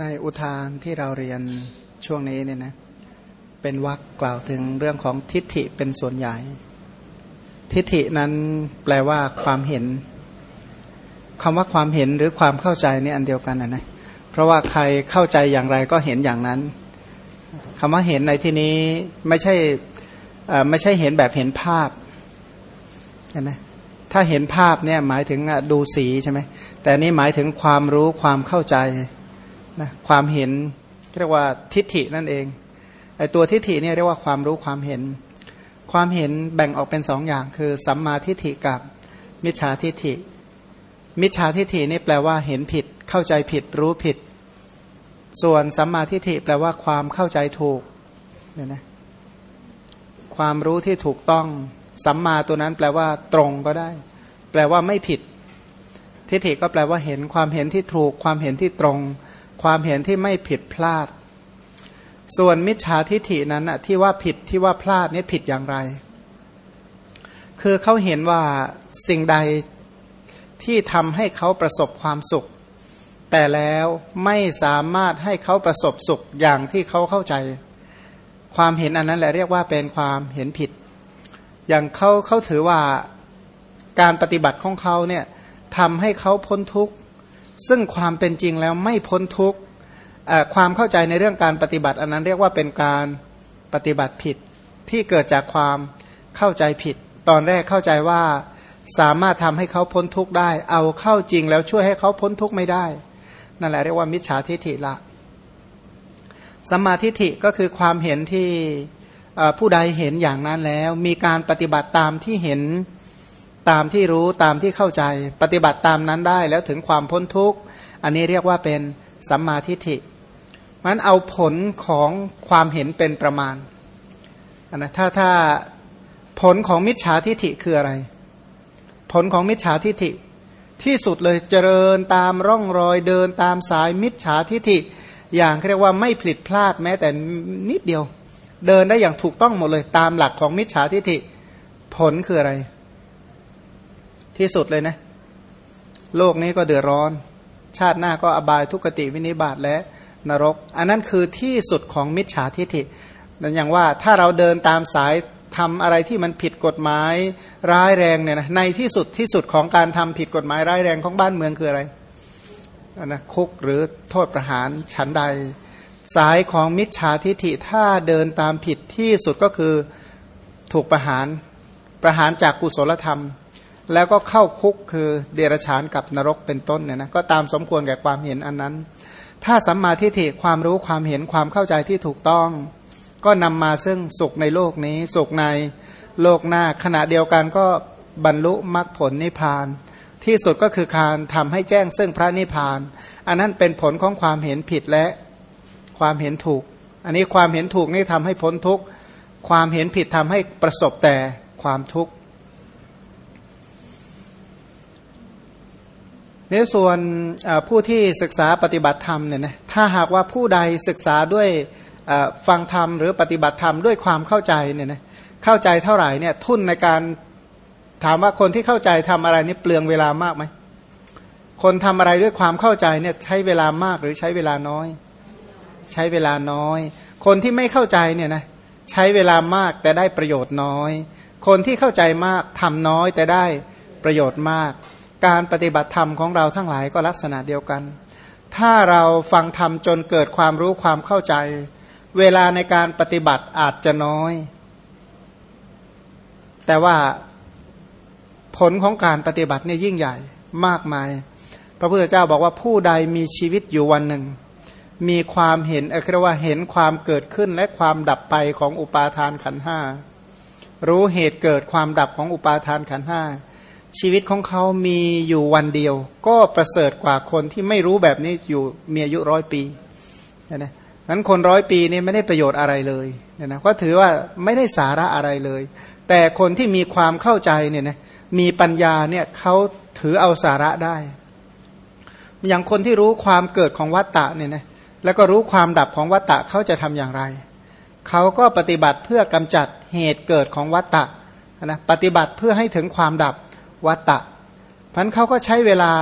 ในอุทานที่เราเรียนช่วงนี้เนี่ยนะเป็นวรรคกล่าวถึงเรื่องของทิฏฐิเป็นส่วนใหญ่ ทิฏฐินั้นแปลว่าความเห็นคำว่าความเห็นหรือความเข้าใจนี่อันเดียวกันนะนะเพราะว่าใครเข้าใจอย่างไรก็เห็นอย่างนั้นคำว่าเห็นในที่นี้ไม่ใช่ไม่ใช่เห็นแบบเห็นภาพนะถ้าเห็นภาพเนี่ยหมายถึงดูสีใช่ไหมแต่นี่หมายถึงความรู้ความเข้าใจ นะความเห็นเรียกว่าทิฏฐินั่นเองไอตัวทิฏฐิเนี่ยเรียกว่าความรู้ความเห็น ความเห็นแบ่งออกเป็นสองอย่าง คือสัมมาทิฏฐิกับมิจฉาทิฏฐิ มิจฉาทิฏฐินี่แปลว่าเห็นผิด เข้าใจผิด รู้ผิด ส่วนสัมมาทิฏฐิแปลว่าความเข้าใจถูกเนี่ยนะความรู้ที่ถูกต้องสัมมาตัวนั้นแปลว่า ตรงก็ได้ แปลว่าไม่ผิด ทิฏฐิก็แปลว่าเห็นความเห็นที่ถูก ความเห็นที่ตรง ความเห็นที่ไม่ผิดพลาด ส่วนมิจฉาทิฏฐินั้นอะที่ว่าผิดที่ว่าพลาดนี่ผิดอย่างไร คือเขาเห็นว่าสิ่งใดที่ทำให้เขาประสบความสุข แต่แล้วไม่สามารถให้เขาประสบสุขอย่างที่เขาเข้าใจ ความเห็นอันนั้นแหละเรียกว่าเป็นความเห็นผิด อย่างเขาเขาถือว่าการปฏิบัติของเขาเนี่ยทำให้เขาพ้นทุกข์ ซึ่งความเป็นจริงแล้วไม่พ้นทุกข์ความเข้าใจในเรื่องการปฏิบัติ อันนั้นเรียกว่าเป็นการปฏิบัติผิดที่เกิดจากความเข้าใจผิด ตอนแรกเข้าใจว่าสามารถทำให้เขาพ้นทุกข์ได้ เอาเข้าจริงแล้วช่วยให้เขาพ้นทุกข์ไม่ได้ นั่นแหละเรียกว่ามิจฉาทิฏฐิละสัมมาทิฏฐิก็คือความเห็นที่ผู้ใดเห็นอย่างนั้นแล้ว มีการปฏิบัติตามที่เห็น ตามที่รู้ตามที่เข้าใจ ปฏิบัติตามนั้นได้แล้วถึงความพ้นทุกข์ อันนี้เรียกว่าเป็นสัมมาทิฏฐิมันเอาผลของความเห็นเป็นประมาณนนะถ้าถ้าผลของมิจฉาทิฏฐิคืออะไร ผลของมิจฉาทิฏฐิ ที่สุดเลยเจริญตามร่องรอยเดินตามสายมิจฉาทิฏฐิ อย่างเรียกว่าไม่ผิดพลาดแม้แต่นิดเดียว เดินได้อย่างถูกต้องหมดเลยตามหลักของมิจฉาทิฏฐิ ผลคืออะไร ที่สุดเลยนะ โลกนี้ก็เดือดร้อน ชาติหน้าก็อบายทุกติวินิบาตและนรก อันนั้นคือที่สุดของมิจฉาทิฏฐินั่นอย่างว่าถ้าเราเดินตามสายทำอะไรที่มันผิดกฎหมายร้ายแรงเนี่ยนะในที่สุดที่สุดของการทำผิดกฎหมายร้ายแรงของบ้านเมืองคืออะไรนะคุกหรือโทษประหารชั้นใด สายของมิจฉาทิฏฐิถ้าเดินตามผิดที่สุดก็คือถูกประหารประหารจากกุศลธรรม แล้วก็เข้าคุกคือเดรัจฉานกับนรกเป็นต้นเนี่ยนะก็ตามสมควรแก่ความเห็นอันนั้น ถ้าสัมมาทิฏฐิความรู้ความเห็นความเข้าใจที่ถูกต้อง ก็นำมาซึ่งสุขในโลกนี้ สุขในโลกหน้าขณะเดียวกันก็บรรลุมรรคผลนิพพาน ที่สุดก็คือการทำให้แจ้งซึ่งพระนิพพาน อันนั้นเป็นผลของความเห็นผิดและความเห็นถูก อันนี้ความเห็นถูกนี่ทำให้พ้นทุกข์ความเห็นผิดทำให้ประสบแต่ความทุกข์ นส่วนผู้ที่ศึกษาปฏิบัติธรรมเนี่ยนะถ้าหากว่าผู้ใดศึกษาด้วยฟังธรรมหรือปฏิบัติธรรมด้วยความเข้าใจเนี่ยนะเข้าใจเท่าไหร่เนี่ยทุนในการถามว่าคนที่เข้าใจทำอะไรนี่เปลืองเวลามากไหมคนทำอะไรด้วยความเข้าใจเนี่ยใช้เวลามากหรือใช้เวลาน้อย ใช้เวลาน้อย คนที่ไม่เข้าใจเนี่ยนะใช้เวลามากแต่ได้ประโยชน์น้อย คนที่เข้าใจมากทำน้อยแต่ได้ประโยชน์มาก การปฏิบัติธรรมของเราทั้งหลายก็ลักษณะเดียวกัน ถ้าเราฟังธรรมจนเกิดความรู้ความเข้าใจ เวลาในการปฏิบัติอาจจะน้อย แต่ว่าผลของการปฏิบัติเนี่ยยิ่งใหญ่มากมาย พระพุทธเจ้าบอกว่าผู้ใดมีชีวิตอยู่วันหนึ่ง มีความเห็นเรียกว่าเห็นความเกิดขึ้นและความดับไปของอุปาทานขันห้ารู้เหตุเกิดความดับของอุปาทานขันห้า ชีวิตของเขามีอยู่วันเดียว ก็ประเสริฐกว่าคนที่ไม่รู้แบบนี้อยู่มีอายุร้อยปีนะนั้นคนร้อยปีนี่ไม่ได้ประโยชน์อะไรเลยเนี่ยนะก็ถือว่าไม่ได้สาระอะไรเลย แต่คนที่มีความเข้าใจเนี่ยนะมีปัญญาเนี่ยเขาถือเอาสาระได้ อย่างคนที่รู้ความเกิดของวัตตะเนี่ยนะแล้วก็รู้ความดับของวัตตะเขาจะทำอย่างไรเขาก็ปฏิบัติเพื่อกำจัดเหตุเกิดของวัตตะนะปฏิบัติเพื่อให้ถึงความดับ วัตตะพันเขาก็ใช้เวลา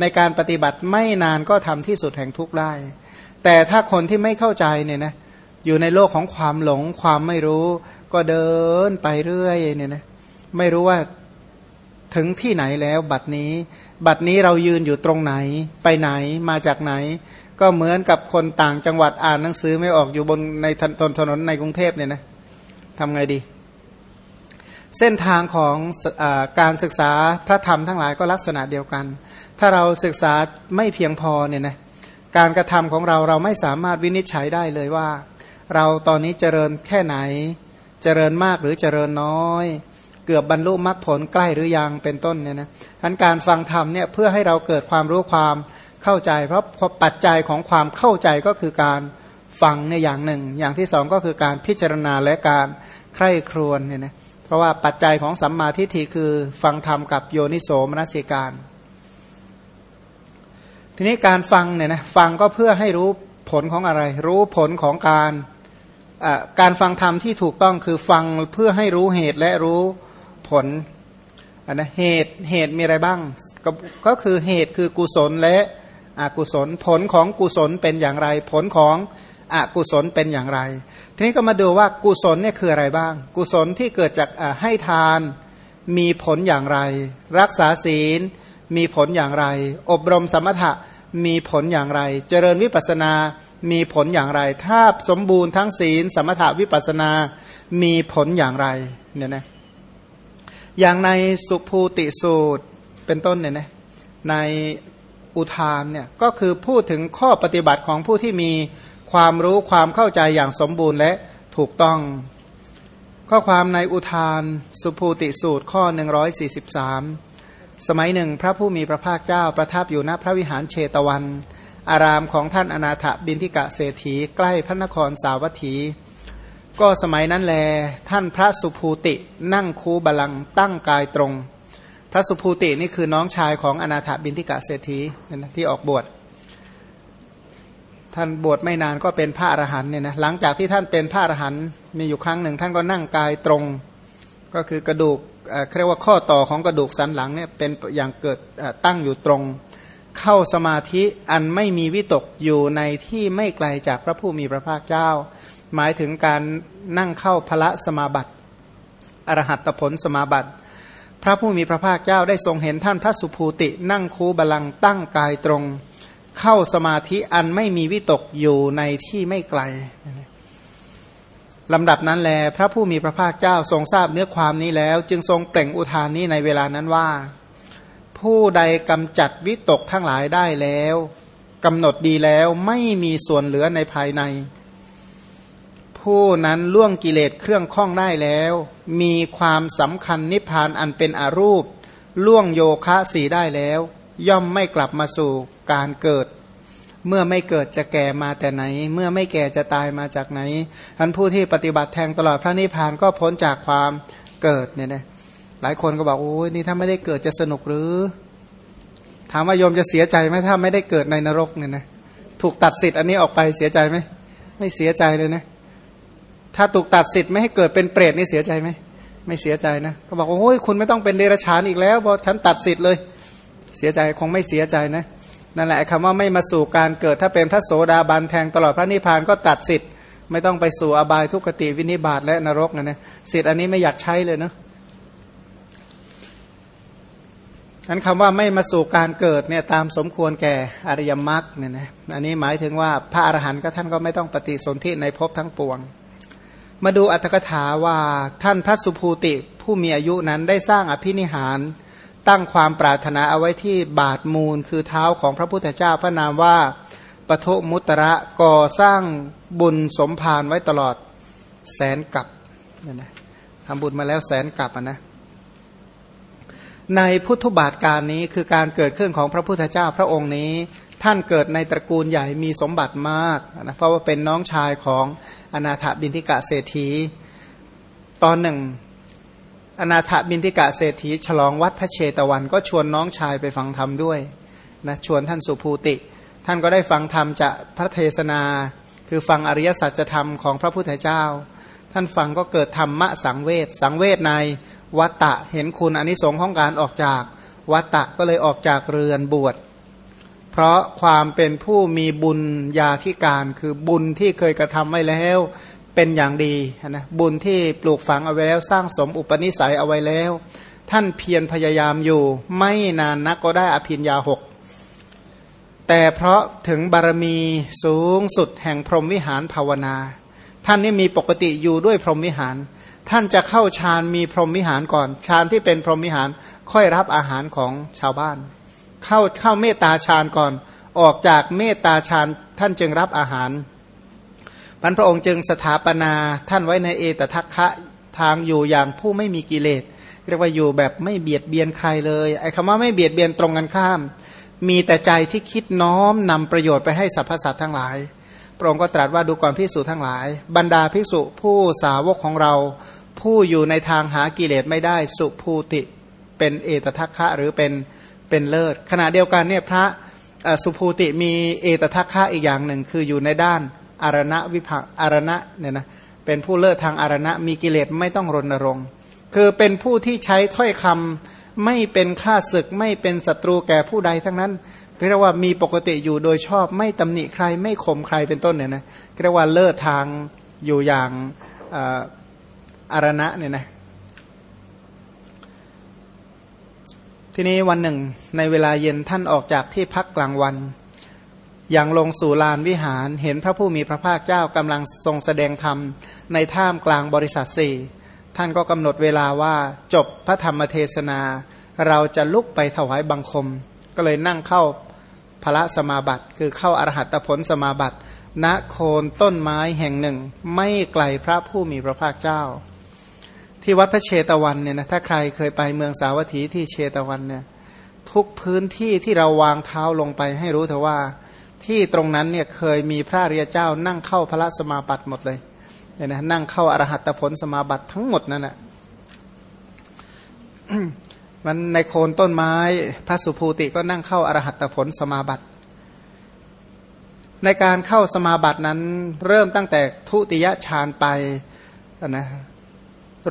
ในการปฏิบัติไม่นานก็ทำที่สุดแห่งทุกข์ได้ แต่ถ้าคนที่ไม่เข้าใจเนี่ยนะอยู่ในโลกของความหลงความไม่รู้ ก็เดินไปเรื่อยเนี่ยนะไม่รู้ว่าถึงที่ไหนแล้วบัดนี้ บัดนี้เรายืนอยู่ตรงไหน ไปไหนมาจากไหน ก็เหมือนกับคนต่างจังหวัดอ่านหนังสือไม่ออกอยู่บนในถนนในกรุงเทพเนี่ยนะทำไงดี เส้นทางของอการศึกษาพระธรรมทั้งหลายก็ลักษณะเดียวกัน ถ้าเราศึกษาไม่เพียงพอเนี่ยนะการกระทำของเราเราไม่สามารถวินิจฉัยได้เลยว่า เราตอนนี้เจริญแค่ไหน เจริญมากหรือเจริญน้อย เกือบบรรลุมรรคผลใกล้หรือยังเป็นต้นเนี่ยนะทันการฟังธรรมเนี่ยเพื่อให้เราเกิดความรู้ความเข้าใจ เพราะปัจจัยของความเข้าใจก็คือการฟังในอย่างหนึ่ง อย่างที่สองก็คือการพิจารณาและการใคร่ครวญเนี่ยนะ เพราะว่าปัจจัยของสัมมาทิฏฐิคือฟังธรรมกับโยนิโสมนสิการ ทีนี้การฟังเนี่ยนะฟังก็เพื่อให้รู้ผลของอะไร รู้ผลของการการฟังธรรมที่ถูกต้องคือฟังเพื่อให้รู้เหตุและรู้ผลนะเหตุเหตุมีอะไรบ้างกก็คือเหตุคือกุศลและอกุศล ผลของกุศลเป็นอย่างไร ผลของอกุศลเป็นอย่างไร ทีนี้ก็มาดูว่ากุศลเนี่ยคืออะไรบ้าง กุศลที่เกิดจากให้ทานมีผลอย่างไร รักษาศีลมีผลอย่างไร อบรมสมถะมีผลอย่างไร เจริญวิปัสนามีผลอย่างไร ถ้าสมบูรณ์ทั้งศีล สมถะวิปัสนา มีผลอย่างไรเนี่ยนะอย่างในสุภูติสูตรเป็นต้นเนี่ยนะในอุทานเนี่ยก็คือพูดถึงข้อปฏิบัติของผู้ที่มี ความรู้ความเข้าใจอย่างสมบูรณ์และถูกต้อง ข้อความในอุทาน สุภูติสูตรข้อ 143 สมัยหนึ่งพระผู้มีพระภาคเจ้าประทับอยู่ณพระวิหารเชตวัน อารามของท่านอนาถบินทิกะเศรษฐีใกล้พระนครสาวัตถี ก็สมัยนั้นแล ท่านพระสุภูตินั่งคูบาลังตั้งกายตรง พระสุภูตินี่คือน้องชายของอนาถบินทิกะเศรษฐีที่ออกบวช ท่านบวชไม่นานก็เป็นพระอรหันต์เนี่ยนะหลังจากที่ท่านเป็นพระอรหันต์มีอยู่ครั้งหนึ่ง ท่านก็นั่งกายตรง ก็คือกระดูกเรียกว่าข้อต่อของกระดูกสันหลังเนี่ยเป็นอย่างเกิดตั้งอยู่ตรง เข้าสมาธิอันไม่มีวิตกอยู่ในที่ไม่ไกลจากพระผู้มีพระภาคเจ้า หมายถึงการนั่งเข้าพระสมาบัติอรหัตผลสมาบัติ พระผู้มีพระภาคเจ้าได้ทรงเห็นท่านพระสุภูติ นั่งคูบาลังตั้งกายตรง เข้าสมาธิอันไม่มีวิตกอยู่ในที่ไม่ไกลลำดับนั้นแล พระผู้มีพระภาคเจ้าทรงทราบเนื้อความนี้แล้ว จึงทรงเปล่งอุทานนี้ในเวลานั้นว่า ผู้ใดกำจัดวิตกทั้งหลายได้แล้วกำหนดดีแล้วไม่มีส่วนเหลือในภายใน ผู้นั้นล่วงกิเลสเครื่องข้องได้แล้ว มีความสำคัญนิพพานอันเป็นอรูป ล่วงโยคะสีได้แล้ว ย่อมไม่กลับมาสู่ การเกิด เมื่อไม่เกิดจะแก่มาแต่ไหน เมื่อไม่แก่จะตายมาจากไหนท่านผู้ที่ปฏิบัติแทงตลอดพระนิพพานก็พ้นจากความเกิดเนี่ยนะหลายคนก็บอกโอ้ยนี่ถ้าไม่ได้เกิดจะสนุกหรือ ถามว่าโยมจะเสียใจไหมถ้าไม่ได้เกิดในนรกเนี่ยนะถูกตัดสิทธิ์อันนี้ออกไปเสียใจไหมไม่เสียใจเลยนะ ถ้าถูกตัดสิทธิ์ไม่ให้เกิดเป็นเปรตนี่เสียใจไหมไม่เสียใจนะก็บอกว่าโอ้ยคุณไม่ต้องเป็นเดรัจฉานอีกแล้วเพราะฉันตัดสิทธิ์เลย เสียใจคงไม่เสียใจนะ นั่นแหละคำว่าไม่มาสู่การเกิดถ้าเป็นพระโสดาบันแทงตลอดพระนิพพานก็ตัดสิทธิ์ไม่ต้องไปสู่อบายทุกขติวินิบาตและนรกนะเนี่ยสิทธิ์อันนี้ไม่อยากใช้เลยเนาะอันคำว่าไม่มาสู่การเกิดเนี่ยตามสมควรแก่อริยมรรคเนี่ยนะอันนี้หมายถึงว่าพระอรหันต์ก็ท่านก็ไม่ต้องปฏิสนธิในภพทั้งปวง มาดูอัตถกถาว่าท่านพระสุภูติผู้มีอายุนั้นได้สร้างอภินิหาร ตั้งความปรารถนาเอาไว้ที่บาทมูล คือเท้าของพระพุทธเจ้าพระนามว่าปโทมุตระก่อสร้างบุญสมภารไว้ตลอดแสนกับนี่นะทำบุญมาแล้วแสนกับนะในพุทธบาทการนี้คือการเกิดขึ้นของพระพุทธเจ้าพระองค์นี้ ท่านเกิดในตระกูลใหญ่มีสมบัติมากนะเพราะว่าเป็นน้องชายของอนาถบินทิกะเศรษฐี ตอนหนึ่ง อนาถบินทิกะเศรษฐีฉลองวัดพระเชตวัน ก็ชวนน้องชายไปฟังธรรมด้วยนะชวนท่านสุภูติ ท่านก็ได้ฟังธรรมจากพระเทศนา คือฟังอริยสัจธรรมของพระพุทธเจ้า ท่านฟังก็เกิดธรรมะสังเวชสังเวชในวัตตะเห็นคุณอนิสงค์ของการออกจากวัตตะก็เลยออกจากเรือนบวชเพราะความเป็นผู้มีบุญญาธิการ คือบุญที่เคยกระทำไว้แล้ว เป็นอย่างดีนะบุญที่ปลูกฝังเอาไว้แล้วสร้างสมอุปนิสัยเอาไว้แล้ว ท่านเพียรพยายามอยู่ ไม่นานนักก็ได้อภินยาหกแต่เพราะถึงบารมีสูงสุดแห่งพรหมวิหารภาวนา ท่านนี่มีปกติอยู่ด้วยพรหมวิหาร ท่านจะเข้าฌานมีพรหมวิหารก่อนฌานที่เป็นพรหมวิหารค่อยรับอาหารของชาวบ้าน เข้าเข้าเมตตาฌานก่อน ออกจากเมตตาฌานท่านจึงรับอาหาร พันพระองค์จึงสถาปนาท่านไว้ในเอตทัคคะทางอยู่อย่างผู้ไม่มีกิเลสเรียกว่าอยู่แบบไม่เบียดเบียนใครเลยไอ้คำว่าไม่เบียดเบียนตรงกันข้าม มีแต่ใจที่คิดน้อมนำประโยชน์ไปให้สรรพสัตว์ทั้งหลาย พระองค์ก็ตรัสว่าดูก่อนพิสูจทั้งหลาย บรรดาภิกษุผู้สาวกของเรา ผู้อยู่ในทางหากิเลสไม่ได้สุภูติเป็นเอตทัคคะหรือเป็นเป็นเลิศขณะเดียวกันเนี่ยพระสุภูติมีเอตทัคคะอีกอย่างหนึ่งคืออยู่ในด้าน อารณะวิภาอารณะเนี่ยนะเป็นผู้เลิศทางอารณะมีกิเลสไม่ต้องรณรงค์คือเป็นผู้ที่ใช้ถ้อยคำไม่เป็นข้าศึกไม่เป็นศัตรูแก่ผู้ใดทั้งนั้นเรียกว่ามีปกติอยู่โดยชอบไม่ตำหนิใครไม่ข่มใครเป็นต้นเนี่ยนะเรียกว่าเลิศทางอยู่อย่างอารณะเนี่ยนะทีนี้วันหนึ่งในเวลาเย็นท่านออกจากที่พักกลางวัน อย่างลงสู่ลานวิหารเห็นพระผู้มีพระภาคเจ้ากำลังทรงแสดงธรรมในท่ามกลางบริษัทสี่ท่านก็กำหนดเวลาว่าจบพระธรรมเทศนา เราจะลุกไปถวายบังคม ก็เลยนั่งเข้าพระสมาบัติ คือเข้าอรหัตผลสมาบัติณโคนต้นไม้แห่งหนึ่ง ไม่ไกลพระผู้มีพระภาคเจ้า ที่วัดพระเชตวันเนี่ยนะถ้าใครเคยไปเมืองสาวัตถีที่เชตวันเนี่ยทุกพื้นที่ที่เราวางเท้าลงไปให้รู้เถอะว่า ที่ตรงนั้นเนี่ยเคยมีพระเรียเจ้านั่งเข้าพระสมาบัติหมดเลยเนี่ยนะนั่งเข้าอรหัตผลสมาบัติทั้งหมดนั่นแหละมันในโคนต้นไม้พระสุภูติก็นั่งเข้าอรหัตผลสมาบัติ ในการเข้าสมาบัตินั้น เริ่มตั้งแต่ทุติยฌานไปนะ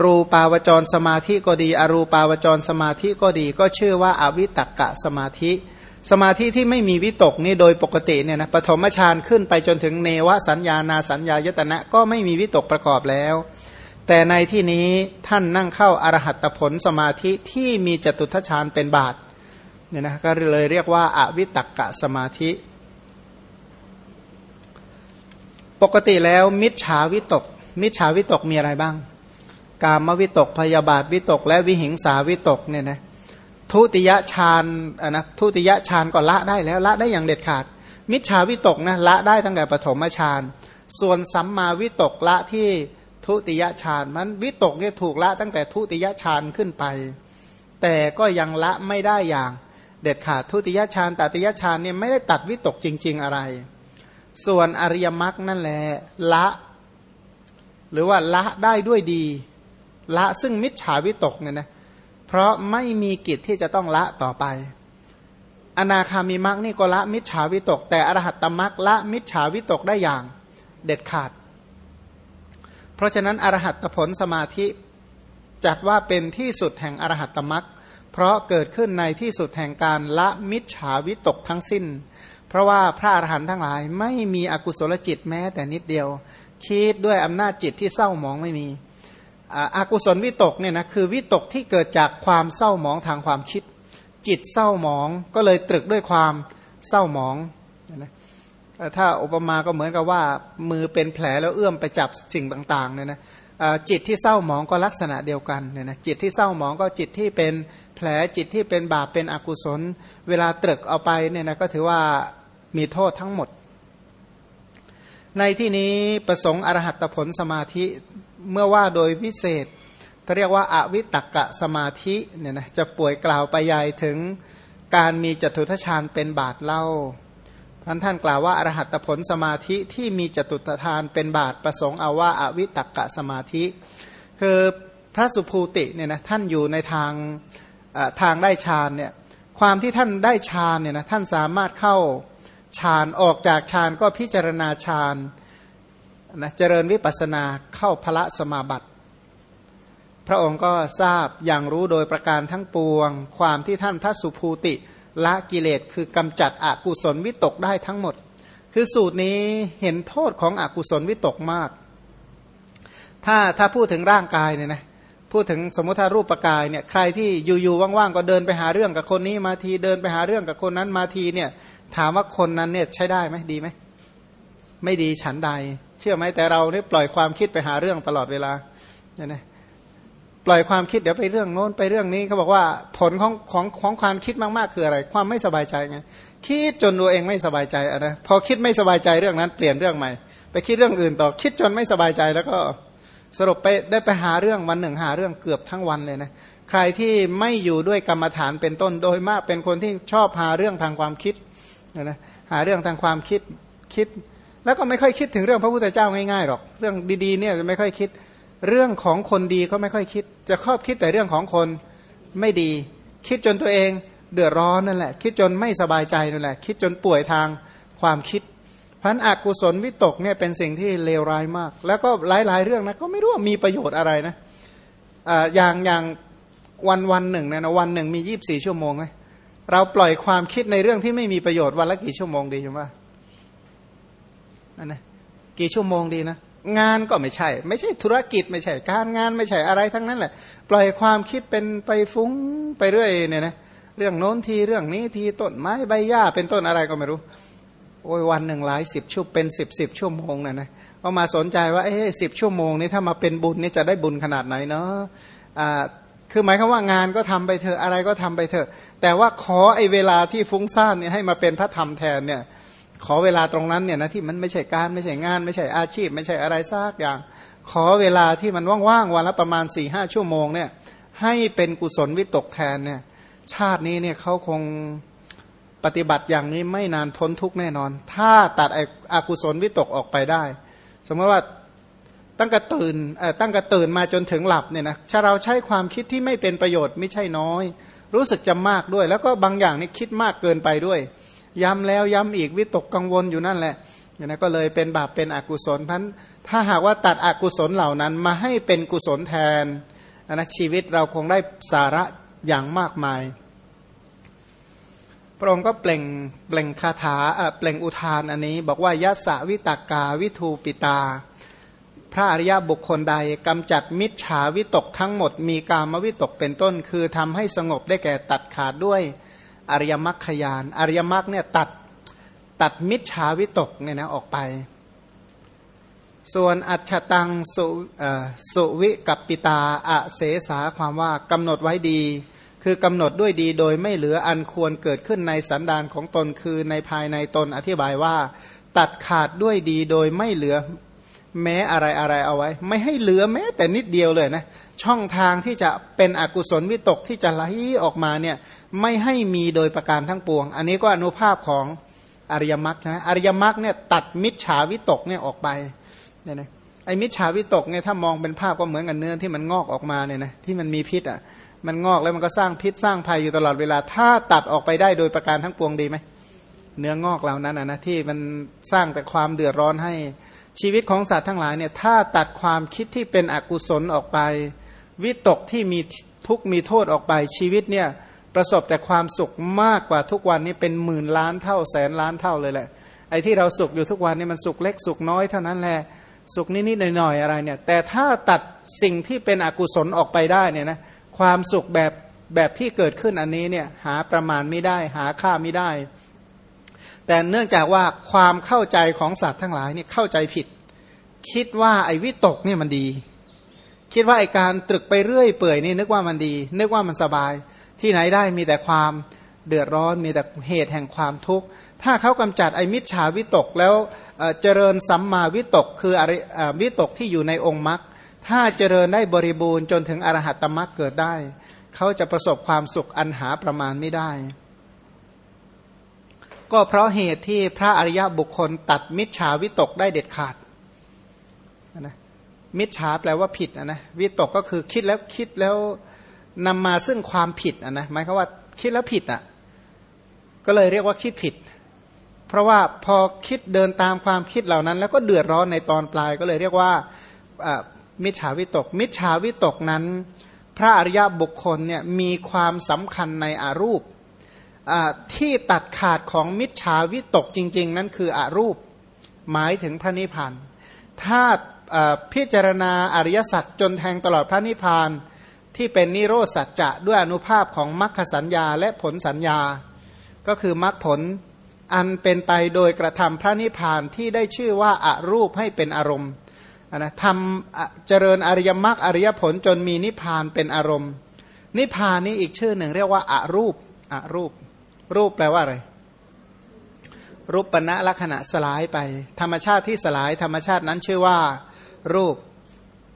รูปาวจรสมาธิก็ดี อรูปาวจรสมาธิก็ดี ก็ชื่อว่าอาวิตักกะสมาธิ สมาธิที่ไม่มีวิตกนี่โดยปกติเนี่ยนะปฐมฌานขึ้นไปจนถึงเนวสัญญานาสัญญายตนะก็ไม่มีวิตกประกอบแล้ว แต่ในที่นี้ท่านนั่งเข้าอรหัตผลสมาธิที่มีจตุทัชฌานเป็นบาทเนี่ยนะก็เลยเรียกว่าอาวิตกกะสมาธิ ปกติแล้วมิจฉาวิตก มิจฉาวิตกมีอะไรบ้าง กามวิตกพยาบาทวิตก และวิหิงสาวิตกเนี่ยนะ ทุติยฌานนะทุติยฌานก็ละได้แล้วละได้อย่างเด็ดขาด มิจฉาวิตกนะละได้ตั้งแต่ปฐมฌานส่วนสัมมาวิตกละที่ทุติยฌานมันวิตกเนี่ยถูกละตั้งแต่ทุติยฌานขึ้นไป แต่ก็ยังละไม่ได้อย่างเด็ดขาดทุติยฌานตติยฌานเนี่ยไม่ได้ตัดวิตกจริง ๆอะไร ส่วนอริยมรรคนั่นแหละละ หรือว่าละได้ด้วยดี ละซึ่งมิจฉาวิตกเนี่ยนะ เพราะไม่มีกิจที่จะต้องละต่อไป อนาคามีมรรคนี่ก็ละมิจฉาวิตก แต่อรหัตตมรรคละมิจฉาวิตกได้อย่างเด็ดขาด เพราะฉะนั้นอรหัตผลสมาธิจัดว่าเป็นที่สุดแห่งอรหัตตมรรคเพราะเกิดขึ้นในที่สุดแห่งการละมิจฉาวิตกทั้งสิ้น เพราะว่าพระอรหันต์ทั้งหลายไม่มีอกุศลจิตแม้แต่นิดเดียว คิดด้วยอำนาจจิตที่เศร้าหมองไม่มี อากุศลวิตกเนี่ยนะคือวิตกที่เกิดจากความเศร้าหมองทางความคิด จิตเศร้าหมองก็เลยตรึกด้วยความเศร้าหมองนะถ้าอุปมาก็เหมือนกับว่ามือเป็นแผลแล้วเอื้อมไปจับสิ่งต่างๆเนี่ยนะจิตที่เศร้าหมองก็ลักษณะเดียวกันเนี่ยนะจิตที่เศร้าหมองก็จิตที่เป็นแผลจิตที่เป็นบาปเป็นอกุศล เวลาตรึกเอาไปเนี่ยนะก็ถือว่ามีโทษทั้งหมด ในที่นี้ประสงค์อรหัตผลสมาธิ เมื่อว่าโดยพิเศษเขาเรียกว่าอาวิตกะสมาธิเนี่ยนะจะป่วยกล่าวไปใหญ่ถึงการมีจตุทชาญเป็นบาทเล่าท่านท่านกล่าวว่าอรหัตผลสมาธิที่มีจตุตทานเป็นบาทประสงค์เอาว่าอาวิตกะสมาธิ คือพระสุภูติเนี่ยนะท่านอยู่ในทางทางได้ฌานเนี่ยความที่ท่านได้ฌานเนี่ยนะท่านสามารถเข้าฌานออกจากฌานก็พิจารณาฌาน นะเจริญวิปัสนาเข้าพระสมาบัติ พระองค์ก็ทราบอย่างรู้โดยประการทั้งปวง ความที่ท่านพระสุภูติละกิเลสคือกำจัดอกุศลวิตกได้ทั้งหมด คือสูตรนี้เห็นโทษของอกุศลวิตกมาก ถ้าถ้าพูดถึงร่างกายเนี่ยนะพูดถึงสมมติถ้ารูปปกายเนี่ยใครที่อยู่ๆว่างๆก็เดินไปหาเรื่องกับคนนี้มาทีเดินไปหาเรื่องกับคนนั้นมาทีเนี่ยถามว่าคนนั้นเนี่ยใช้ได้ไหมดีไหมไม่ดีฉันใด ชื่อไหมแต่เราเนี่ยปล่อยความคิดไปหาเรื่องตลอดเวลาเนี่ยนะปล่อยความคิดเดี๋ยวไปเรื่องโน้นไปเรื่องนี้เขาบอกว่าผลของของของความคิดมากๆคืออะไร ความไม่สบายใจไงคิดจนตัวเองไม่สบายใจอะนะพอคิดไม่สบายใจเรื่องนั้น เปลี่ยนเรื่องใหม่ ไปคิดเรื่องอื่นต่อคิดจนไม่สบายใจแล้วก็สรุปไปได้ไปหาเรื่องวันหนึ่งหาเรื่องเกือบทั้งวันเลยนะใครที่ไม่อยู่ด้วยกรรมฐานเป็นต้นโดยมากเป็นคนที่ชอบหาเรื่องทางความคิดนะหาเรื่องทางความคิดคิด แล้วก็ไม่ค่อยคิดถึงเรื่องพระพุทธเจ้าง่ายๆหรอก เรื่องดีๆเนี่ยไม่ค่อยคิด เรื่องของคนดีก็ไม่ค่อยคิด จะครอบคิดแต่เรื่องของคนไม่ดี คิดจนตัวเองเดือดร้อนนั่นแหละ คิดจนไม่สบายใจนั่นแหละ คิดจนป่วยทางความคิดพันอกุศลวิตกเนี่ยเป็นสิ่งที่เลวร้ายมาก แล้วก็หลายๆเรื่องนะก็ไม่รู้ว่ามีประโยชน์อะไรนะอ่าอย่างอย่างวันวันหนึ่งนะนะวันหนึ่งมียี่บสี่ชั่วโมงไหมเราปล่อยความคิดในเรื่องที่ไม่มีประโยชน์วันละกี่ชั่วโมงดีใช่ไหม นั่นนะกี่ชั่วโมงดีนะงานก็ไม่ใช่ ไม่ใช่ธุรกิจไม่ใช่การงานไม่ใช่อะไรทั้งนั้นแหละ ปล่อยความคิดเป็นไปฟุ้งไปเรื่อยเนี่ยนะเรื่องโน้นทีเรื่องนี้ทีต้นไม้ใบหญ้าเป็นต้นอะไรก็ไม่รู้ โอ้ยวันหนึ่งหลายสิบชั่วเป็นสิบสิบชั่วโมงนะนะก็มาสนใจว่าเอ๊สิบชั่วโมงนี้ถ้ามาเป็นบุญนี่จะได้บุญขนาดไหนเนาะอ่าคือหมายความว่างานก็ทำไปเถอะอะไรก็ทำไปเถอะ แต่ว่าขอไอ้เวลาที่ฟุ้งซ่านเนี่ยให้มาเป็นพระธรรมแทนเนี่ย ขอเวลาตรงนั้นเนี่ยนะที่มันไม่ใช่การไม่ใช่งาน ไม่ใช่อาชีพ ไม่ใช่อะไรซากอย่าง ขอเวลาที่มันว่างๆวันละประมาณสี่ห้าชั่วโมงเนี่ยให้เป็นกุศลวิตกแทนเนี่ยชาตินี้เนี่ยเขาคงปฏิบัติอย่างนี้ไม่นานพ้นทุกแน่นอน ถ้าตัดไอ้อกุศลวิตกออกไปได้ สมมติว่าตั้งกระตื่นตั้งกระตื่นมาจนถึงหลับเนี่ยนะถ้าเราใช้ความคิดที่ไม่เป็นประโยชน์ไม่ใช่น้อย รู้สึกจะมากด้วย แล้วก็บางอย่างนี่คิดมากเกินไปด้วย ย้ำแล้วย้ำอีกวิตกกังวลอยู่นั่นแหละอย่างนั้นก็เลยเป็นบาปเป็นอกุศลพันถ้าหากว่าตัดอกุศลเหล่านั้นมาให้เป็นกุศลแทนนะชีวิตเราคงได้สาระอย่างมากมาย พระองค์ก็เปล่งเปล่งคาถาเปล่งอุทานอันนี้ บอกว่ายะสะวิตากาวิทูปิตา พระอริยบุคคลใดกำจัดมิจฉาวิตกทั้งหมด มีกามวิตกเป็นต้น คือทำให้สงบได้แก่ตัดขาดด้วย อริยมรรคยานอริยมรรคเนี่ยตัดตัดมิจฉาวิตกเนี่ยนะออกไป ส่วนอัจฉตังสุสุวิกับปิตาอะเสสาความว่ากำหนดไว้ดี คือกำหนดด้วยดีโดยไม่เหลืออันควรเกิดขึ้นในสันดานของตนคือในภายในตนอธิบายว่า ตัดขาดด้วยดีโดยไม่เหลือ แม้อะไรอะไรเอาไว้ ไม่ให้เหลือแม้แต่นิดเดียวเลยนะช่องทางที่จะเป็นอกุศลวิตกที่จะไหลออกมาเนี่ยไม่ให้มีโดยประการทั้งปวง อันนี้ก็อนุภาพของอริยมรรคนะอริยมรรคเนี่ยตัดมิจฉาวิตกเนี่ยออกไปเนี่ยนะไอ้มิจฉาวิตกเนี่ยถ้ามองเป็นภาพก็เหมือนกับเนื้อที่มันงอกออกมาเนี่ยนะที่มันมีพิษอะมันงอกแล้วมันก็สร้างพิษสร้างภัยอยู่ตลอดเวลา ถ้าตัดออกไปได้โดยประการทั้งปวงดีไหมเนื้องอกเหล่านั้นนะที่มันสร้างแต่ความเดือดร้อนให้ ชีวิตของสัตว์ทั้งหลายเนี่ยถ้าตัดความคิดที่เป็นอกุศลออกไป วิตกที่มีทุกมีโทษออกไปชีวิตเนี่ยประสบแต่ความสุขมากกว่าทุกวันนี้เป็นหมื่นล้านเท่าแสนล้านเท่าเลยแหละไอ้ที่เราสุขอยู่ทุกวันนี้มันสุขเล็กสุขน้อยเท่านั้นแหละสุขนิดๆหน่อยๆอะไรเนี่ยแต่ถ้าตัดสิ่งที่เป็นอกุศลออกไปได้เนี่ยนะความสุขแบบแบบที่เกิดขึ้นอันนี้เนี่ยหาประมาณไม่ได้ หาค่าไม่ได้ แต่เนื่องจากว่าความเข้าใจของสัตว์ทั้งหลายนี่เข้าใจผิด คิดว่าไอ้วิตกเนี่ยมันดี คิดว่าไอ้การตรึกไปเรื่อยเปื่อยนี่นึกว่ามันดี นึกว่ามันสบาย ที่ไหนได้มีแต่ความเดือดร้อนมีแต่เหตุแห่งความทุกข์ถ้าเขากำจัดไอ้มิจฉาวิตกแล้วเจริญสัมมาวิตก คือวิตกที่อยู่ในองค์มรรคถ้าเจริญได้บริบูรณ์จนถึงอรหัตตมรรคเกิดได้ เขาจะประสบความสุขอันหาประมาณไม่ได้ ก็เพราะเหตุที่พระอริยบุคคลตัดมิจฉาวิตกได้เด็ดขาดนะมิจฉาแปลว่าผิดนะวิตกก็คือคิดแล้วคิดแล้วนำมาซึ่งความผิดนะหมายความว่าคิดแล้วผิดอะก็เลยเรียกว่าคิดผิด เพราะว่าพอคิดเดินตามความคิดเหล่านั้น แล้วก็เดือดร้อนในตอนปลายก็เลยเรียกว่ามิจฉาวิตก มิจฉาวิตกนั้น พระอริยบุคคลเนี่ยมีความสำคัญในอารูป ที่ตัดขาดของมิจฉาวิตกจริง ๆ นั้นคืออรูปหมายถึงพระนิพพานถ้าพิจารณาอริยสัจจนแทงตลอดพระนิพพานที่เป็นนิโรธสัจจะด้วยอนุภาพของมรรคสัญญาและผลสัญญา ก็คือมรรคผลอันเป็นไปโดยกระทำพระนิพพานที่ได้ชื่อว่าอารูปให้เป็นอารมณ์นะทำเจริญอริยมรรคอริยผลจนมีนิพพานเป็นอารมณ์ นิพพานนี้อีกชื่อหนึ่งเรียกว่าอารูปอารูป รูปแปลว่าอะไร รูปปณะลักษณะสลายไป ธรรมชาติที่สลายธรรมชาตินั้นชื่อว่า รูป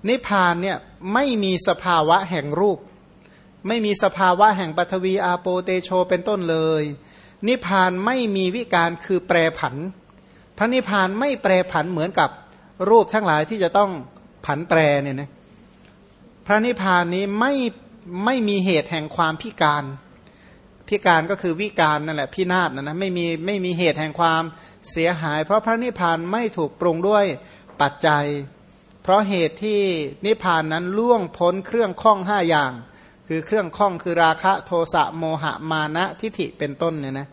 นิพพานเนี่ยไม่มีสภาวะแห่งรูป ไม่มีสภาวะแห่งปฐวีอาโปเตโชเป็นต้นเลย นิพพานไม่มีวิการคือแปรผัน พระนิพพานไม่แปรผันเหมือนกับรูปทั้งหลายที่จะต้องผันแปรเนี่ยนะพระนิพพานนี้ไม่ไม่มีเหตุแห่งความพิการ พิการก็คือวิการนั่นแหละพินาศนะนะไม่มีไม่มีเหตุแห่งความเสียหาย เพราะพระนิพพานไม่ถูกปรุงด้วยปัจจัย เพราะเหตุที่นิพพานนั้นล่วงพ้นเครื่องข้องห้าอย่าง คือเครื่องข้องคือราคะโทสะโมหะมานะทิฏฐิเป็นต้นเนี่ยนะ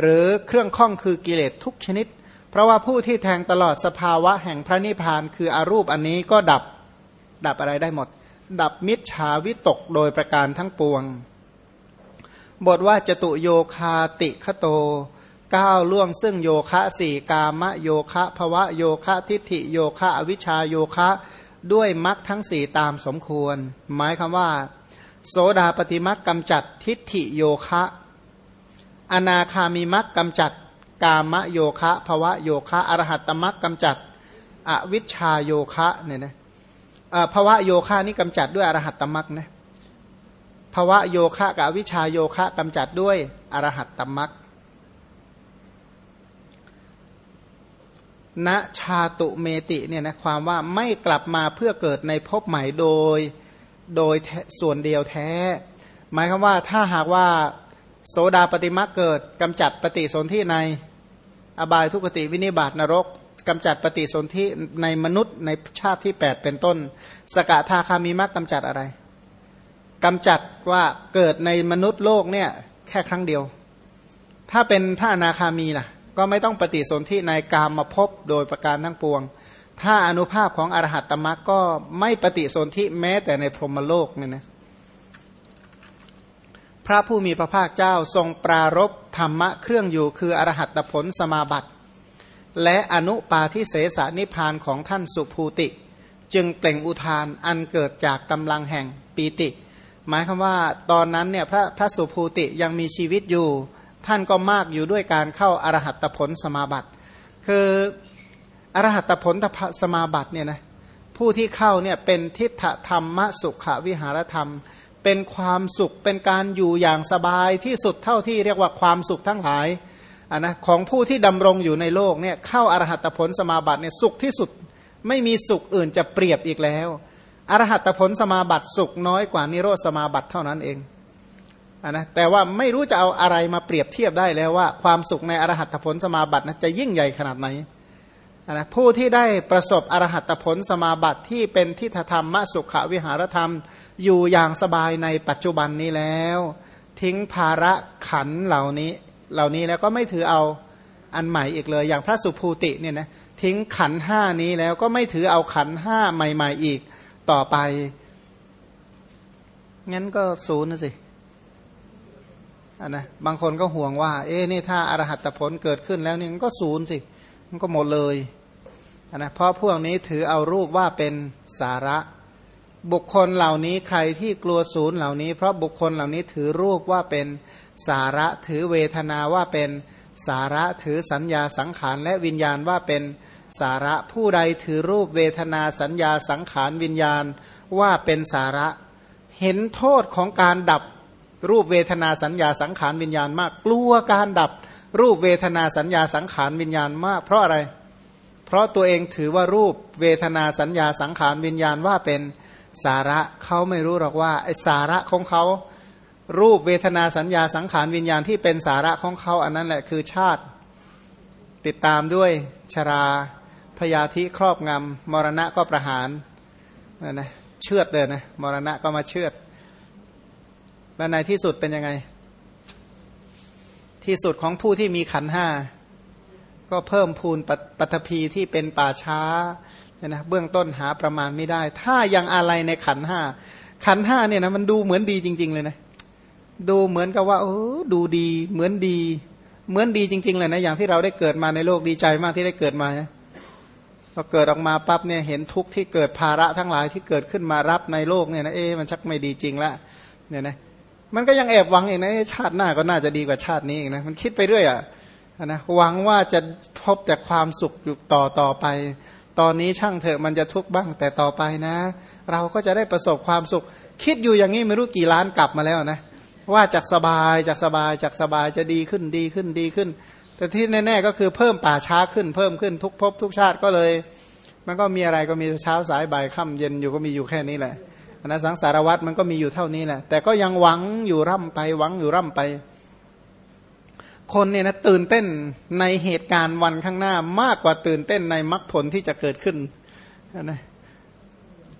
หรือเครื่องข้องคือกิเลสทุกชนิด เพราะว่าผู้ที่แทงตลอดสภาวะแห่งพระนิพพานคืออรูปอันนี้ก็ดับดับอะไรได้หมด ดับมิจฉาวิตกโดยประการทั้งปวง บทว่าจตุโยคาติคโตก้าวล่วงซึ่งโยคะสี่กามะโยคะภวะโยคะทิฏฐิโยคะอวิชาโยคะด้วยมรรคทั้งสี่ตามสมควร หมายคำว่า โสดาปฏิมรรคกำจัดทิฏฐิโยคะ อนาคามีมรรคกำจัดกามโยคะภวะโยคะอรหัตตมักกำจัดอวิชาโยคะเนี่ยนะภวะโยคะนี่กำจัดด้วยอรหัตตมักนะ วะโยคะกับวิชาโยคะกำจัดด้วยอรหัตตมักณชาตุเมติเนี่ยนะความว่าไม่กลับมาเพื่อเกิดในภพใหม่โดยโดยส่วนเดียวแท้ หมายคือว่าถ้าหากว่าโสดาปฏิมาเกิดกำจัดปฏิสนธิในอบายทุกติวินิบาตนรกกำจัดปฏิสนธิในมนุษย์ในชาติที่ 8 เป็นต้น สกทาคามีมักกำจัดอะไร กำจัดว่าเกิดในมนุษย์โลกเนี่ยแค่ครั้งเดียว ถ้าเป็นพระอนาคามีล่ะ ก็ไม่ต้องปฏิสนธิในกามมาพบโดยประการทั้งปวง ถ้าอนุภาพของอรหัตตมรรคก็ไม่ปฏิสนธิแม้แต่ในพรหมโลกเนี่ยนะพระผู้มีพระภาคเจ้าทรงปรารบธรรมะเครื่องอยู่คืออรหัตผลสมาบัติ และอนุปาทิเสสนิพานของท่านสุภูติ จึงเปล่งอุทานอันเกิดจากกำลังแห่งปีติ หมายคือว่าตอนนั้นเนี่ยพระพระสุภูติยังมีชีวิตอยู่ ท่านก็มากอยู่ด้วยการเข้าอรหัตผลสมาบัติ คืออรหัตผลสมาบัติเนี่ยนะผู้ที่เข้าเนี่ยเป็นทิฏฐธรรมสุขวิหารธรรม เป็นความสุขเป็นการอยู่อย่างสบายที่สุดเท่าที่เรียกว่าความสุขทั้งหลายอะนะของผู้ที่ดำรงอยู่ในโลกเนี่ยเข้าอารหัตผลสมาบัติเนี่ยสุขที่สุดไม่มีสุขอื่นจะเปรียบอีกแล้ว อรหัตผลสมาบัติสุขน้อยกว่านิโรธสมาบัติเท่านั้นเองอะนะแต่ว่าไม่รู้จะเอาอะไรมาเปรียบเทียบได้แล้วว่า ความสุขในอรหัตผลสมาบัตินะจะยิ่งใหญ่ขนาดไหนนะผู้ที่ได้ประสบอรหัตผลสมาบัติที่เป็นทิฏฐธรรมมสุขวิหารธรรม อยู่อย่างสบายในปัจจุบันนี้แล้ว ทิ้งภาระขันเหล่านี้เหล่านี้แล้วก็ไม่ถือเอาอันใหม่อีกเลย อย่างพระสุภูติเนี่ยนะทิ้งขันห้านี้แล้วก็ไม่ถือเอาขันห้าใหม่ ๆ อีก ต่อไป งั้นก็ศูนย์นะสิอันนะบางคนก็ห่วงว่า เอ๊นี่ถ้าอารหัตผลเกิดขึ้นแล้วนี่มันก็ศูนย์สิ มันก็หมดเลยอันนะเพราะพวกนี้ถือเอารูปว่าเป็นสาระ บุคคลเหล่านี้ใครที่กลัวศูนย์เหล่านี้ เพราะบุคคลเหล่านี้ถือรูปว่าเป็นสาระ ถือเวทนาว่าเป็นสาระ ถือสัญญาสังขารและวิญญาณว่าเป็น สาระผู้ใดถือรูปเวทนาสัญญาสังขารวิญญาณว่าเป็นสาระ เห็นโทษของการดับรูปเวทนาสัญญาสังขารวิญญาณมากกลัวการดับรูปเวทนาสัญญาสังขารวิญญาณมาก เพราะอะไร เพราะตัวเองถือว่ารูปเวทนาสัญญาสังขารวิญญาณว่าเป็นสาระเขาไม่รู้หรอกว่าไอสาระของเขา รูปเวทนาสัญญาสังขารวิญญาณที่เป็นสาระของเขาอันนั้นแหละคือชาติ ติดตามด้วยชรา พยาธิครอบงำมรณะก็ประหารนะนะเชือดเลยนะมรณะก็มาเชือดแล้วในที่สุดเป็นยังไง ที่สุดของผู้ที่มีขันห้าก็เพิ่มพูนปัตภีที่เป็นป่าช้าเนี่ยนะเบื้องต้นหาประมาณไม่ได้ ถ้ายังอะไรในขันห้าขันห้าเนี่ยนะมันดูเหมือนดีจริง ๆ เลยนะดูเหมือนกับว่า โอ้ดูดีเหมือนดี เหมือนดีจริง ๆ เลยนะอย่างที่เราได้เกิดมาในโลกดีใจมากที่ได้เกิดมา พอเกิดออกมาปั๊บเนี่ยเห็นทุกข์ที่เกิดภาระทั้งหลายที่เกิดขึ้นมารับในโลกเนี่ยนะเอ๊มันชักไม่ดีจริงละเนี่ยนะมันก็ยังแอบหวังอีกนะชาติหน้าก็น่าจะดีกว่าชาตินี้อีกนะมันคิดไปเรื่อยอะนะหวังว่าจะพบแต่ความสุขอยู่ต่อต่อไป ตอนนี้ช่างเถอะมันจะทุกข์บ้างแต่ต่อไปนะ เราก็จะได้ประสบความสุข คิดอยู่อย่างนี้ไม่รู้กี่ล้านกลับมาแล้วนะว่าจากสบายจากสบายจากสบายจะดีขึ้นดีขึ้นดีขึ้น แต่ที่แน่ ๆ ก็คือเพิ่มป่าช้าขึ้นเพิ่มขึ้นทุกภพทุกชาติก็เลย มันก็มีอะไรก็มีเช้าสายบ่ายค่ำเย็นอยู่ก็มีอยู่แค่นี้แหละนะสังสารวัตรมันก็มีอยู่เท่านี้แหละ แต่ก็ยังหวังอยู่ร่ำไปหวังอยู่ร่ำไป คนเนี่ยนะตื่นเต้นในเหตุการณ์วันข้างหน้ามากกว่าตื่นเต้นในมรรคผลที่จะเกิดขึ้นนะ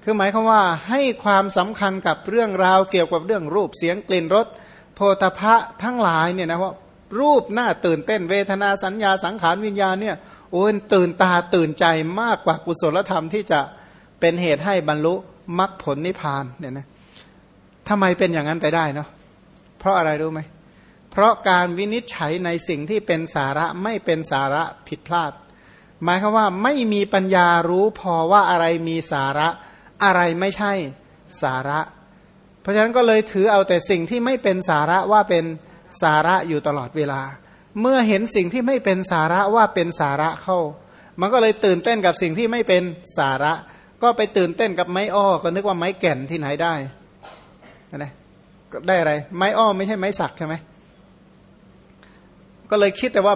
คือหมายความว่าให้ความสำคัญกับเรื่องราวเกี่ยวกับเรื่องรูปเสียงกลิ่นรสโพธพะทั้งหลายเนี่ยนะว่า รูปหน้าตื่นเต้นเวทนาสัญญาสังขารวิญญาณเนี่ยโอ้ยตื่นตาตื่นใจมากกว่ากุศลธรรมที่จะเป็นเหตุให้บรรลุมรรคผลนิพพานเนี่ยนะทำไมเป็นอย่างนั้นไปได้เนาะเพราะอะไรรู้ไหมเพราะการวินิจฉัยในสิ่งที่เป็นสาระไม่เป็นสาระผิดพลาด หมายคือว่าไม่มีปัญญารู้พอว่าอะไรมีสาระอะไรไม่ใช่สาระ เพราะฉะนั้นก็เลยถือเอาแต่สิ่งที่ไม่เป็นสาระว่าเป็น สาระอยู่ตลอดเวลา เมื่อเห็นสิ่งที่ไม่เป็นสาระว่าเป็นสาระเข้า มันก็เลยตื่นเต้นกับสิ่งที่ไม่เป็นสาระ ก็ไปตื่นเต้นกับไม้อ้อก็นึกว่าไม้แก่นที่ไหนได้นะได้อะไร ไม้อ้อไม่ใช่ไม้สักใช่ไหมก็เลยคิดแต่ว่า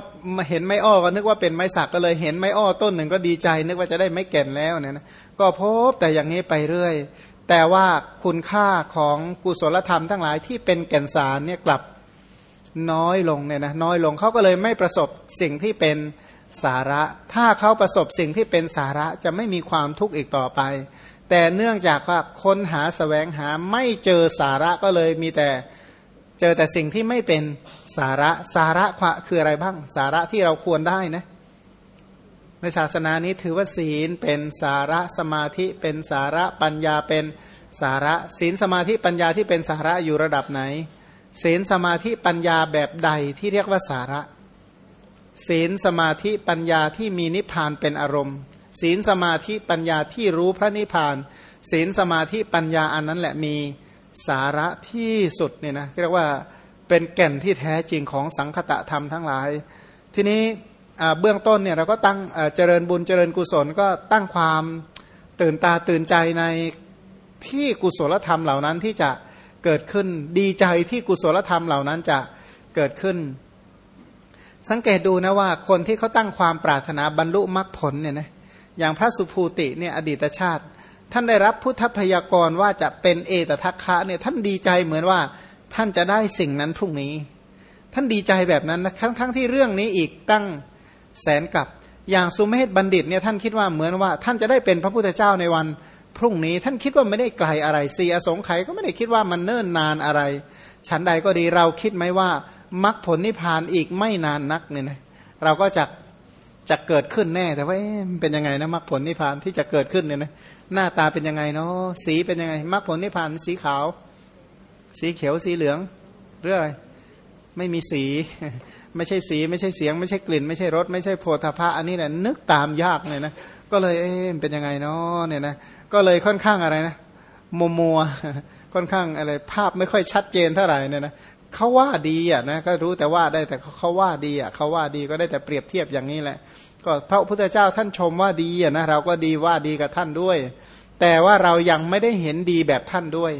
เห็นไม้อ้อก็นึกว่าเป็นไม้สักก็เลยเห็นไม้อ้อต้นหนึ่งก็ดีใจ นึกว่าจะได้ไม้แก่นแล้วเนี่ยนะก็พบแต่อย่างนี้ไปเรื่อย แต่ว่าคุณค่าของกุศลธรรมทั้งหลายที่เป็นแก่นสารเนี่ยกลับ น้อยลงเนี่ยนะน้อยลงเขาก็เลยไม่ประสบสิ่งที่เป็นสาระ ถ้าเขาประสบสิ่งที่เป็นสาระจะไม่มีความทุกข์อีกต่อไป แต่เนื่องจากว่าค้นหาสแสวงหาไม่เจอสาระก็เลยมีแต่เจอแต่สิ่งที่ไม่เป็นสาระสาระคืออะไรบ้าง สาระที่เราควรได้นะในศาสนานี้ถือว่าศีลเป็นสาระสมาธิเป็นสาระปัญญาเป็นสาระศีลสมาธิปัญญาที่เป็นสาระอยู่ระดับไหน ศีลสมาธิปัญญาแบบใดที่เรียกว่าสาระ ศีลสมาธิปัญญาที่มีนิพพานเป็นอารมณ์ ศีลสมาธิปัญญาที่รู้พระนิพพาน ศีลสมาธิปัญญาอันนั้นแหละมีสาระที่สุดเนี่ยนะเรียกว่าเป็นแก่นที่แท้จริงของสังคตะธรรมทั้งหลาย ทีนี้เบื้องต้นเนี่ยเราก็ตั้งเจริญบุญเจริญกุศลก็ตั้งความตื่นตาตื่นใจในที่กุศลธรรมเหล่านั้นที่จะ เกิดขึ้น ดีใจที่กุศลธรรมเหล่านั้นจะเกิดขึ้น สังเกตดูนะว่าคนที่เขาตั้งความปรารถนาบรรลุมรรคผลเนี่ยนะอย่างพระสุภูติเนี่ยอดีตชาติ ท่านได้รับพุทธพยากรว่าจะเป็นเอตทัคคะเนี่ยท่านดีใจเหมือนว่าท่านจะได้สิ่งนั้นพรุ่งนี้ ท่านดีใจแบบนั้นนะทั้งทั้งที่เรื่องนี้อีกตั้งแสนกับ อย่างสุเมธบัณฑิตเนี่ยท่านคิดว่าเหมือนว่า ท่านจะได้เป็นพระพุทธเจ้าในวัน พรุ่งนี้ท่านคิดว่าไม่ได้ไกลอะไรสี่อสงไขยก็ไม่ได้คิดว่ามันเนิ่นนานอะไร ฉันใดก็ดีเราคิดไหมว่ามรรคผลนิพพานอีกไม่นานนักเนี่ยนะเราก็จะจะเกิดขึ้นแน่แต่ว่าเป็นยังไงนะมรรคผลนิพพานที่จะเกิดขึ้นเนี่ยนะหน้าตาเป็นยังไงเนาะสีเป็นยังไงมรรคผลนิพพานสีขาว สีเขียวสีเหลืองเรื่องอะไรไม่มีสี ไม่ใช่สีไม่ใช่เสียง ไม่ใช่กลิ่น ไม่ใช่รสไม่ใช่โพธาภะอันนี้แหละนึกตามยากเลยนะก็เลยเอ๊ะเป็นยังไงเนาะเนี่ยนะ ก็เลยค่อนข้างอะไรนะมัวมัวค่อนข้างอะไรภาพไม่ค่อยชัดเจนเท่าไหร่เนี่ยนะเขาว่าดีอะนะก็รู้แต่ว่าได้แต่เขาว่าดีอะเขาว่าดีก็ได้แต่เปรียบเทียบอย่างนี้แหละ ก็พระพุทธเจ้าท่านชมว่าดีอะนะเราก็ดีว่าดีกับท่านด้วย แต่ว่าเรายังไม่ได้เห็นดีแบบท่านด้วย